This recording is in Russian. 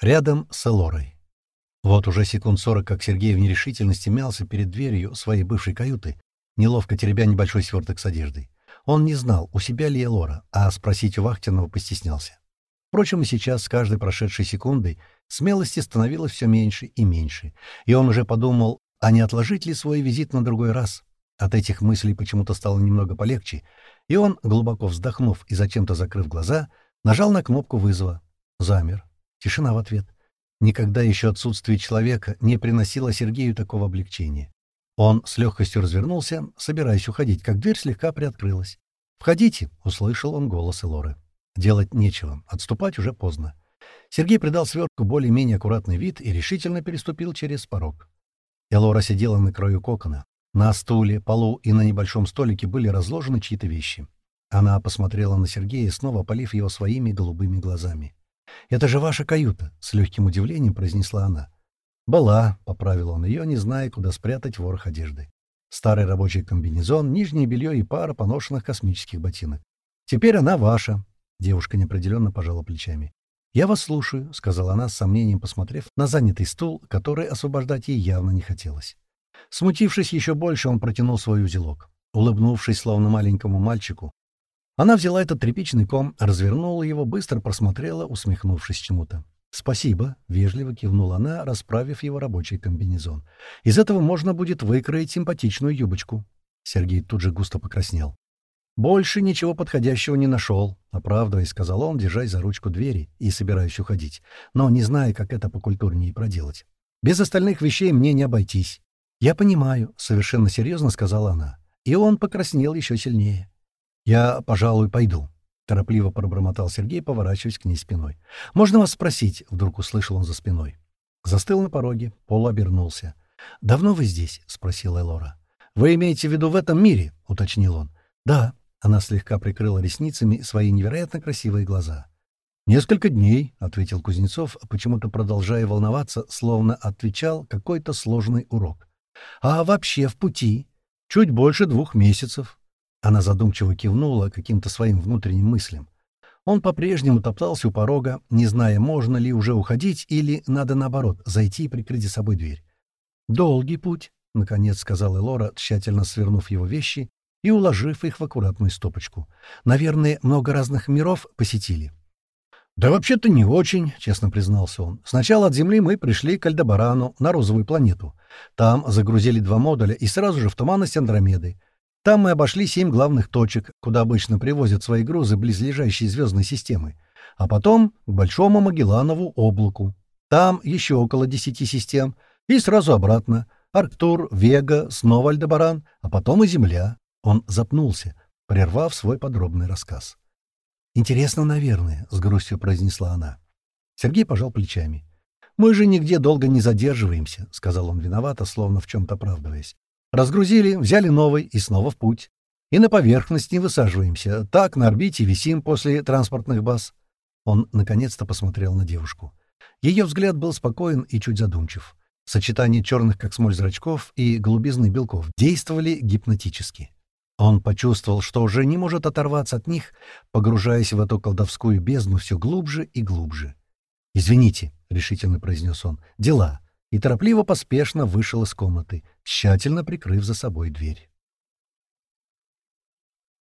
Рядом с Элорой. Вот уже секунд сорок, как Сергей в нерешительности мялся перед дверью своей бывшей каюты, неловко теребя небольшой сверток с одеждой. Он не знал, у себя ли Элора, а спросить у Вахтинова постеснялся. Впрочем, и сейчас, с каждой прошедшей секундой, смелости становилось все меньше и меньше, и он уже подумал, а не отложить ли свой визит на другой раз. От этих мыслей почему-то стало немного полегче, и он, глубоко вздохнув и зачем-то закрыв глаза, нажал на кнопку вызова. Замер. Тишина в ответ. Никогда еще отсутствие человека не приносило Сергею такого облегчения. Он с легкостью развернулся, собираясь уходить, как дверь слегка приоткрылась. «Входите!» — услышал он голос Элоры. Делать нечего, отступать уже поздно. Сергей придал свертку более-менее аккуратный вид и решительно переступил через порог. Элора сидела на краю кокона. На стуле, полу и на небольшом столике были разложены чьи-то вещи. Она посмотрела на Сергея, снова полив его своими голубыми глазами. «Это же ваша каюта!» — с легким удивлением произнесла она. «Была», — поправил он ее, не зная, куда спрятать ворох одежды. Старый рабочий комбинезон, нижнее белье и пара поношенных космических ботинок. «Теперь она ваша», — девушка неопределенно пожала плечами. «Я вас слушаю», — сказала она с сомнением, посмотрев на занятый стул, который освобождать ей явно не хотелось. Смутившись еще больше, он протянул свой узелок. Улыбнувшись, словно маленькому мальчику, она взяла этот тряпичный ком, развернула его, быстро просмотрела, усмехнувшись чему-то. «Спасибо», — вежливо кивнула она, расправив его рабочий комбинезон. «Из этого можно будет выкроить симпатичную юбочку». Сергей тут же густо покраснел. «Больше ничего подходящего не нашел», — оправдываясь, сказал он, держась за ручку двери и собираясь уходить, но не зная, как это покультурнее проделать. «Без остальных вещей мне не обойтись». «Я понимаю», — совершенно серьезно сказала она. И он покраснел еще сильнее. «Я, пожалуй, пойду», — торопливо пробормотал Сергей, поворачиваясь к ней спиной. «Можно вас спросить?» — вдруг услышал он за спиной. Застыл на пороге, Пол обернулся. «Давно вы здесь?» — спросила Элора. «Вы имеете в виду в этом мире?» — уточнил он. «Да». Она слегка прикрыла ресницами свои невероятно красивые глаза. «Несколько дней», — ответил Кузнецов, почему-то продолжая волноваться, словно отвечал какой-то сложный урок. «А вообще в пути?» «Чуть больше двух месяцев», она задумчиво кивнула каким-то своим внутренним мыслям. Он по-прежнему топтался у порога, не зная, можно ли уже уходить или надо, наоборот, зайти и прикрыть за собой дверь. «Долгий путь», — наконец сказала Элора, тщательно свернув его вещи и уложив их в аккуратную стопочку. «Наверное, много разных миров посетили». «Да вообще-то не очень», — честно признался он. «Сначала от Земли мы пришли к Альдебарану, на розовую планету. Там загрузили два модуля и сразу же в туманность Андромеды. Там мы обошли семь главных точек, куда обычно привозят свои грузы близлежащие звездной системы, а потом к Большому Магелланову облаку. Там еще около десяти систем, и сразу обратно. Арктур, Вега, снова Альдебаран, а потом и Земля. Он запнулся, прервав свой подробный рассказ. «Интересно, наверное», — с грустью произнесла она. Сергей пожал плечами. «Мы же нигде долго не задерживаемся», — сказал он виновато, словно в чем-то оправдываясь. Разгрузили, взяли новый и снова в путь. И на поверхность не высаживаемся. Так на орбите висим после транспортных баз. Он наконец-то посмотрел на девушку. Ее взгляд был спокоен и чуть задумчив. Сочетание черных, как смоль, зрачков и голубизны белков действовали гипнотически. Он почувствовал, что уже не может оторваться от них, погружаясь в эту колдовскую бездну все глубже и глубже. «Извините», — решительно произнес он, — «дела» и торопливо поспешно вышел из комнаты, тщательно прикрыв за собой дверь.